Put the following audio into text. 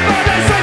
never deserve